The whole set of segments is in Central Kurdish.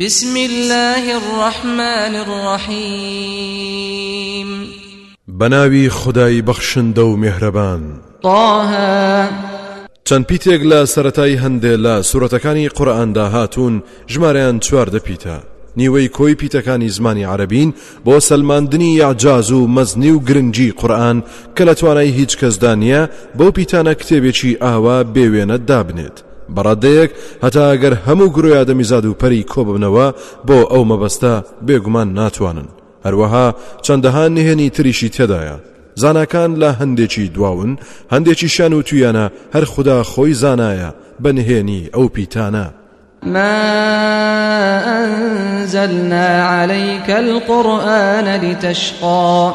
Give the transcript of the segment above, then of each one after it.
بسم اللە الرحمن الرحیم بەناوی خودای بەخشندە و مێهرەبان طه چەند پیتێک لە سەتای هەندێ لە سوورەتەکانی قورئاندا هاتوون ژمارەیان چواردە پیتە نیوەی کۆی پیتەکانی زمانی عربین بۆ سلماندنی یاجاز و مەزنی و گرنگی قورآن کە لە توانای هیچ کەسدا نییە بەو پیتانە کتێبێکی ئاوا بێوێنە دابنێت بەڕادەیەک هەتا ئەگەر هەموو گرۆی ئادەمیزاد و پەری کۆببنەوە بۆ ئەو مەبەستە بێگومان ناتوانن هەروەها چەندەها نهێنی تریشی تێدایە زاناکان لە هەندێکی دواون هەندێکیشیان و تویانە هەر خوددا خۆی زانایە بە نهێنی ئەو پیتانە ما أنزلنا عليك القرآن لتشقى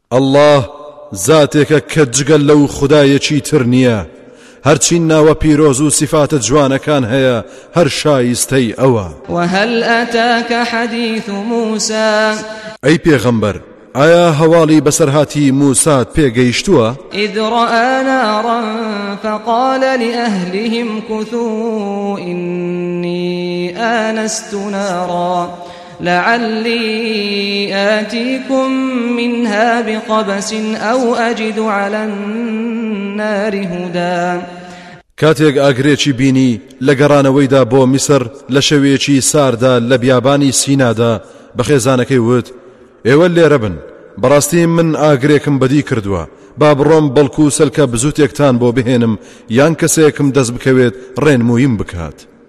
اللە زاتێکە کە جگە لەو خودایەکی تر نییە هەرچی ناوە پیرۆز و سیفاتە جوانەکان هەیە هەر شایستەی ئەوە وهل ئەتاکە حەدیث موسا ئەی پێغەمبەر ئایا هەواڵی بەسەرهاتی موسات پێگەیشتووە ئیدڕئناڕ فقال لأهلهم كثوا إني آنست نارا لعلی آتیکم منها بقبس او اجد علی النار هدی کاتێک ئاگرێکی بینی لە گەڕانەوەیدا بۆ میسر لە شەوێکی ساردا لە بیابانی سینادا بە خێزانەکەی وت ئێوە لێرە بن بەڕاستی من ئاگرێکم بەدی کردووە با بڕۆم بەڵکو و سەلکە بزوتێکتان بۆ بهێنم یان کەسێکم دەست بکەوێت ڕێنمویم بکات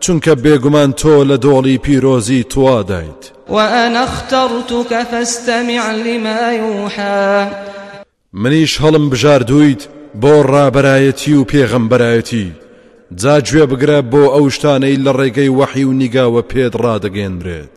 چونکە بێگومان تۆ لە دۆڵی پیرۆزی توادایت. وأنا اخترتك فاستمع لما يوحى منیش هەڵمبژاردوویت بۆ ڕابەرایەتی و پێغەمبەرایەتی جا گوێبگرە بۆ ئەو شتانەی لە ڕێگەی وەحی و نیگاوە پێت ڕادەگەێنرێت.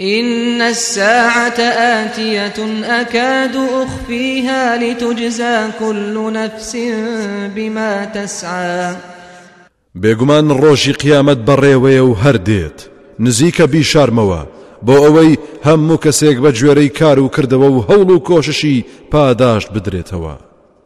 ان الساعة آتیە اکاد اخفیها لتجزی کل نفس بما تسعی بێگومان ڕۆژی قیامەت بەڕێوەیە و هەر دێت نزیکە بیشارمەوە بۆ ئەوەی هەموو کەسێک بە گوێرەی کار و کردەوە و هەوڵ و کۆششی پاداشت بدرێتەوە.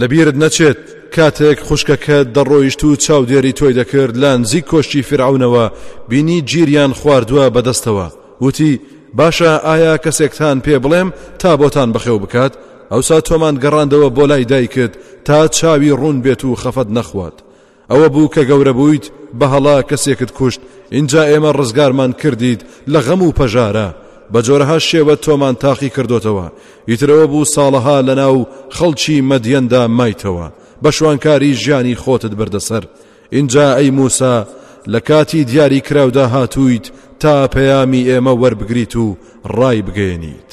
لەبیرت نەچێت کاتێک خوشکەکەت دەڕۆیشت و چاودێری تۆی دەکرد لە نزیک کۆشکی فیرعەونەوە بینی گیریان خواردووە بە دەستەوە وتی باشە ئایا کەسێکتان پێ بڵێم تا بۆتان بەخێو بکات ئەوسا تۆمان گەڕاندەوە بۆ لای دایکت تا چاوی ڕوون بێت و خەفەت نەخوات ئەوە بوو کە گەورە بوویت بە هەڵە کەسێکت کوشت ئینجا ئێمە ڕزگارمان کردیت لە غەم و پەژارە بە جۆرەها شێوە تۆمان تاقی کردوتەوە ئیترەوە بوو ساڵەها لەناو خەڵکی مەدیەندا مایتەوە بە شوانکاری ژیانی خۆتت بردەسەر ئینجا ئەی موسا لە کاتی دیاری کراودا هاتوویت تا پەیامی ئێمە وەربگریت و ڕای بگەێنیت.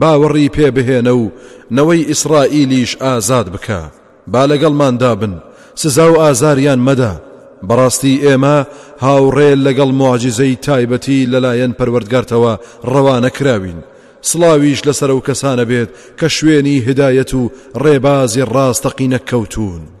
باوەڕی پێ بهێنە و نەوەی ئیسرائیلیش ئازاد بکە، با لەگەڵماندا بن، سزا و ئازاریان مەدە، بەڕاستی ئێمە هاوڕێ لەگەڵ موعجیزەی تایبەتی لەلایەن پەروەردگارتەوە ڕەوانە کراوین، سڵاویش لەسەر ئەو کەسانە بێت کە شوێنی هیدایەت و ڕێبازی ڕاستەقینە کەوتوون.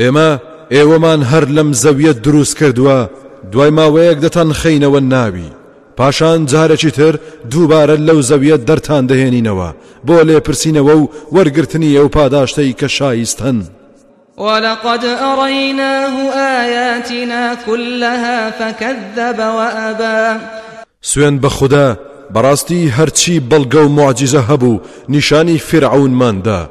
ئێمە ئێوەمان هەر لەم زەویە دروست کردوە دوای ماوەیەک دەتان خەینەوە ناوی پاشان جارەکی تر دووبارە لەو زەویە دەرتان دەهێنینەوە بۆ لێپرسینەوە و وەرگرتنی ئەو پاداشتەی کە شایستەن. ولقد أريناه آياتنا كلها فكذب وأبى سوێن بەخودا بەڕاستی هەرچی بەڵگە و معجیزە هەبوو نیشانی فیرعەونمان دا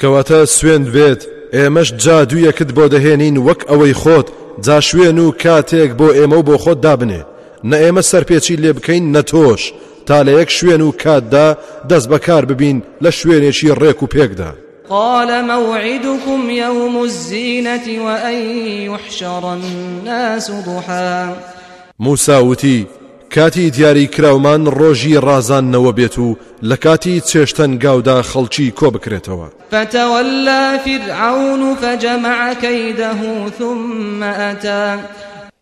کەواتە سوێند بێت ئێمەش جادوویەکت بۆ دەهێنین وەک ئەوەی خۆت جا شوێن و کاتێک بۆ ئێمە و بۆ خۆت دابنێ نە ئێمە سەرپێچی لێ بکەین نە تۆش تا لە یەک شوێن و کاتدا دەست بەکار ببین لە شوێنێکی ڕێک و پێکدا. قال موعدكم يوم الزينة وأن يحشر الناس ضحا موسا وتی کاتی دیاری کراومان ڕۆژی ڕازاندنەوە بێت و لە کاتی چێشتەنگاودا خەڵکی کۆ بکرێتەوە. فتولى فرعون فجمع كيده ثم أتى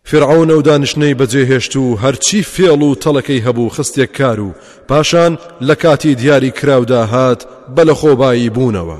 فیرعەون ئەو دانشتنەی بەجێ هێشت و هەرچی فێڵ و تەڵەکەی هەبوو خستێک کار و پاشان لە کاتی دیاری کراودا هات بە لەخۆبایی بوونەوە.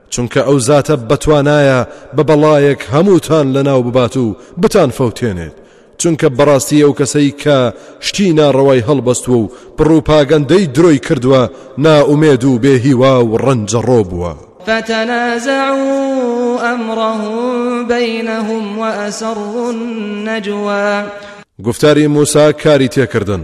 چونکە ئەو زاتە بەتوانایە بە بەڵایەک هەمووتان لەناو ببات و بتان فەوتێنێت چونکە بەڕاستی ئەو کەسەی کە شتی ناڕەوای هەڵبەستوە و پڕوپاگەندەی درۆی کردووە نائومێد و بێ هیوا و ڕەنجەڕۆ بووە فتنازعوا أمرهم بينهم وأسروا النجوى گفتاری موسا کاری تێکردن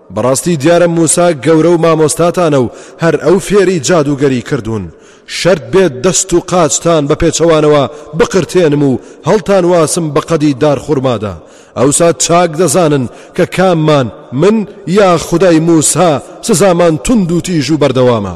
بەڕاستی دیارە موسا گەورە و مامۆستاتانە و هەر ئەو فێری جادووگەری کردوون شەرت بێت دەست و قاچتان بە پێچەوانەوە بقرتێنم و هەڵتان واسم بە قەدی دارخورمادا ئەوسا چاک دەزانن کە کاممان من یا خودای موسا سزامان تونند و تیژ و بەردەوامە.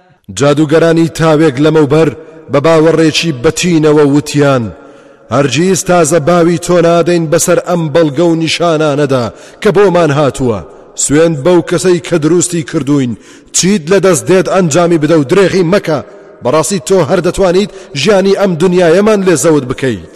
جادووگەرانی تاوێک لەمەوبەر بە باوەڕێکی بەتینەوە وتیان، هەرگیز تازە باوی تۆ نادەین بەسەر ئەم بەڵگە و نیشانانەدا کە بۆمان هاتووە، سوێند بەو کەسەی کە دروستی کردووین، چیت لەدەست دێت ئەنجامی بدە و درێغی مەکە، بەڕاستی تۆ هەر دەتوانیت ژیانی ئەم دنیایەمان لێ زەوت بکەیت.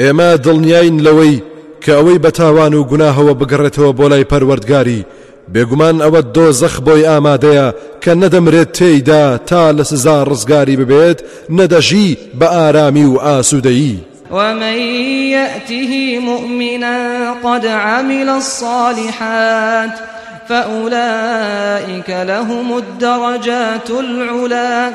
ئێمە دڵنیاین لەوەی کە ئەوەی بە تاوان و گوناهەوە بگەڕێتەوە بۆ لای پەروەردگاری، بێگومان ئەوە دۆزەخ بۆی ئامادەیە کە نە دەمرێت تێیدا تا لە سزا ڕزگاری ببێت نە دەژی بە ئارامی و ئاسوودەیی. ومن یئته مؤمنا قد عمل الصالحات فاولئک لهم الدرجات العلی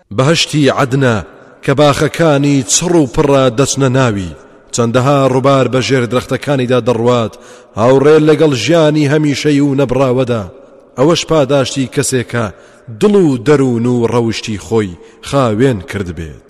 بەهەشتی عەدنە کە باخەکانی چڕ و پڕە دەچنە ناوی چەندەها ڕوبار بە ژێر درەختەکانیدا دەڕوات هاوڕێ لەگەڵ ژیانی هەمیشەی و نەبراوەدا ئەوەش پاداشتی کەسێکە دڵ و دەروون و ڕەوشتی خۆی خاوێن کردبێت.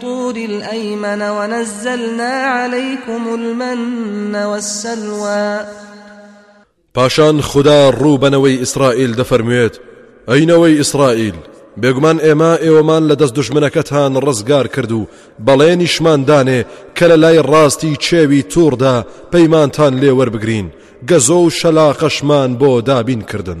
طور الأیمن و نزلنا علیکم المن و السلوی پاشان خودا ڕوو بە نەوەی ئیسرائیل دەفەرموێت ئەی نەوەی ئیسرائیل بێگومان ئێمە ئێوەمان لە دەست دژمنەکەتان ڕزگار کرد و بەڵێنیشمان دانێ کە لە لای ڕاستی چێوی تووڕدا پەیمانتان لێوەربگرین گەزۆ و شەلاقەشمان بۆ دابین کردن.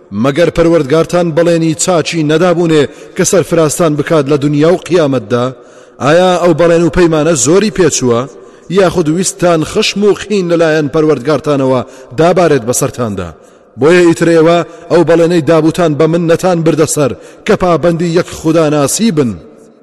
مەگەر پەروەردگارتان بەڵێنی چاکی نەدابوونێ کە سەرفرازتان بکات لە دنیا و قیامەتدا ئایا ئەو بەڵێن و پەیمانە زۆری پێچووە یاخود ویستان خشم و قین لەلایەن پەروەردگارتانەوە دابارێت بەسەرتاندا بۆیە ئیترێوە ئەو بەڵێنەی دابوتان بە من نەتان بردە سەر کە پابەندی یەک خوداناسی بن.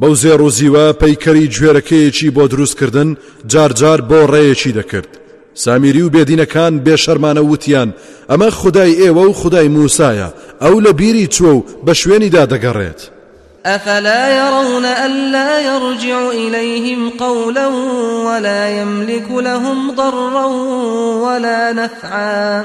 بەو زێڕ و زیوە پەیکەری گوێرەکەیەکی بۆ دروست کردن جار جار بۆ ڕێیەکی دەکرد سامیری و بێدینەکان بێشەرمانە وتیان ئەمە خودای ئێوە و خودای موسایە ئەو لە بیری چووە و بە شوێنیدا دەگەڕێت أفلا يرون ألا يرجع إليهم قولا ولا يملك لهم ضرا ولا نفعا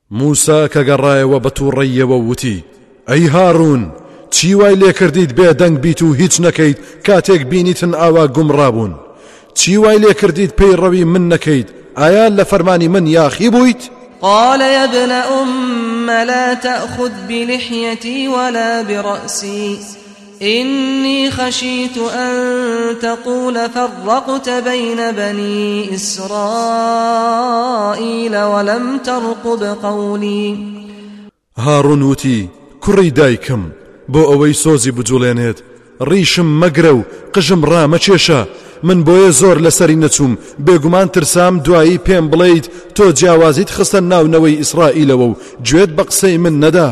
موسا کە گەڕایەوە بە تووڕەییەوە وتی، ئەی هاڕوون! چی وای لێ کردیت بێدەنگ بیت و هیچ نەکەیت کاتێک بینیتن ئاوا گومڕا بوون؟ چی وای لێ کردیت پەیڕەوی من نەکەیت، ئایا لە فەرمانی من یاخی بوویت؟ قال یا ابن ام لا تأخذ بلحیتی ولا برأسی. إنی خشیت ان تقول فرقت بین بنی اسرائیل ولم ترقب قولی هاڕون وتی کوڕی دایکم بۆ ئەوەی سۆزی بجوڵێنێت ڕیشم مەگرە و قژم ڕامەکێشە من بۆیە زۆر لەسەری نەچووم بێگومان ترسام دوایی پێم بڵیت تۆ جیاوازیت خستە ناونەوەی ئیسرائیلەوە و گوێت بە قسەی من نەدا.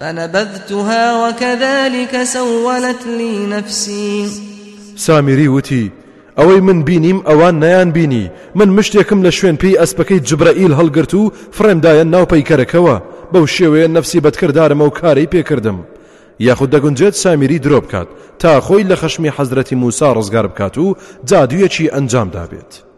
فنبذتها وكذلك سولت لي نفسي سامیری وتی ئەوەی من بینیم ئەوان نەیان بینی من مشتێکم لە شوێن پێی ئەسپەکەی جبرەئیل هەڵگرت و فڕێمدایە ناو پەیکەرەکەوە بەو شێوەیە نەفسی بەدکردارمە و کارەی پێکردم یاخود دەگونجێت سامیری درۆ بکات تا خۆی لە خەشمی حەزرەتی موسا ڕزگار بکات و جادوویەکی ئەنجام دابێت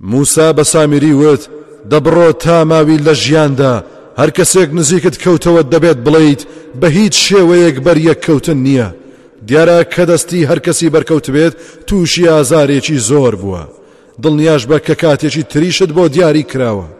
موسا بە سامیری وت، دەبڕۆ تا ماوی لە ژیاندا، هەر کەسێک نزیکت کەوتەوە دەبێت بڵێیت بە هیچ شێوەیەک بەر یەک کەوتن نییە، دیارە کە دەستی هەر کەسی بەرکەوتبێت تووشی ئازارێکی زۆر بووە، دڵنیاش بە کە کاتێکی تریشت بۆ دیاری کراوە،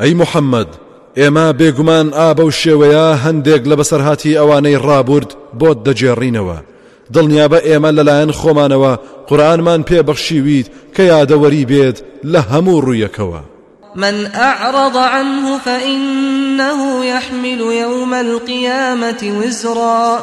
ئەی محەمەد، ئێمە بێگومان ئا بەو شێوەیە هەندێک لە بەسەرهاتی ئەوانەی ڕابوورد بۆت دەگێڕینەوە، دڵنیابە ئێمە لەلایەن خۆمانەوە قورئانمان پێ بەخشیویت کە یادەوەری بێت لە هەموو ڕوویەکەوە. من اعرض عنه فانه یحمل یوم القیامە وزرا.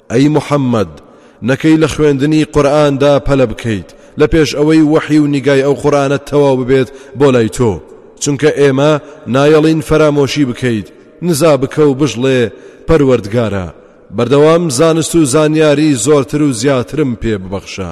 ئەی محەممەد، نەکەی لە خوێندنی قورئاندا پەلە بکەیت لە پێش ئەوەی وەحی و نیگای ئەو قورئانە تەواو ببێت بۆ لای تۆ، چونکە ئێمە نایەڵین فەرامۆشی بکەیت، نزا بکە و بژڵێ، پەروەردگارا، بەردەوام زانست و زانیاری زۆرتر و زیاترم پێ ببەخشە.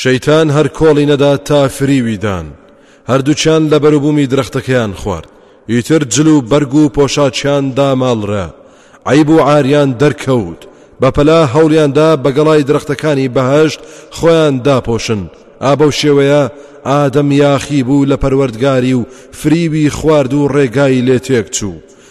شەیتان هەر کۆڵی نەدا تا فریوی دان، هەردووکیان لە بەروبوومی درەختەکەیان خوارد، ئیتر جل و بەرگ و پۆشاکیان داماڵرا، عەیب و عاریان دەرکەوت، بەپەلە هەوڵیاندا بە گەڵای درەختەکانی بەهەشت خۆیان داپۆشن، ئا بەو شێوەیە ئادەم یاخیبوو لە پەروەردگاری و فریوی خوارد و ڕێگای لێتێکچوو،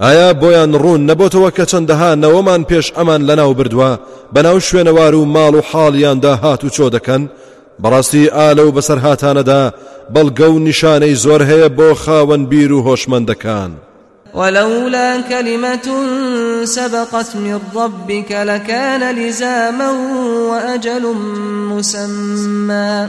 ئایا بۆیان ڕوون نەبۆتەوە کە چەندەها نەوەمان پێش ئەمان لەناو بردوە بەناو شوێنەوار و ماڵ و حاڵیاندا هات و چۆ دەکەن بەڕاستی ئا لەو بەسەرهاتانەدا بەڵگە و نیشانەی زۆر هەیە بۆ خاوەن بیر و هۆشمەندەکان ولولا كلمة سبقت من ربك لكان لزاما وأجل مسمى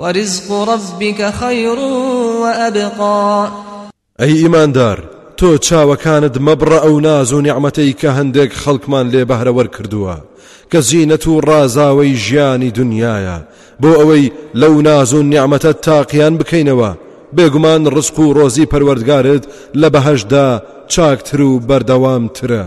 ورزق ربک خیر وابقا. ئەی ئیماندار تۆ چاوەکانت مەبڕە ئەو ناز و نیعمەتەی کە هەندێک خەڵکمان لێ بەهرەوەر کردووە کە زینەت و ڕازاوەی ژیانی دنیایە بۆ ئەوەی لەو ناز و نیعمەتە تاقییان بکەینەوە بێگومان ڕزق و ڕۆزی پەروەردگارت لە بەهەشدا چاکتر و بەردەوامترە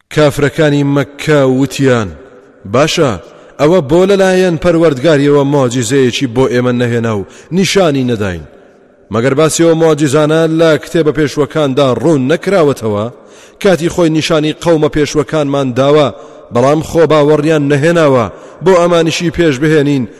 کافرەکانی مەککە وتیان، باشە ئەوە بۆ لەلایەن پەروەردگاریەوە موعجیزەیەکی بۆ ئێمە نەهێنا و نیشانی نەداین؟ مەگەر باسی ئەو موعجیزانە لە کتێبە پێشوەکاندا ڕوون نەکراوەتەوە؟ کاتی خۆی نیشانی قەومە پێشوەکانمان داوە، بەڵام خۆ باوەڕیان نەهێناوە، بۆ ئەمانیشی پێش بهێنین،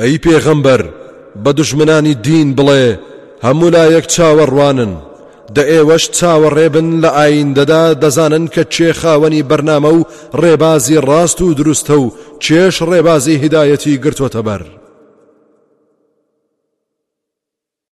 ئەی پێغەمبەر بە دوژمنانی دین بڵێ هەموو لایەک چاوەڕوانن دە ئێوەش چاوەڕێ بن لە ئایندەدا دەزانن کە کێ خاوەنی بەرنامە و ڕێبازی ڕاست و دروستە و کێش ڕێبازی هیدایەتی گرتۆتەبەر.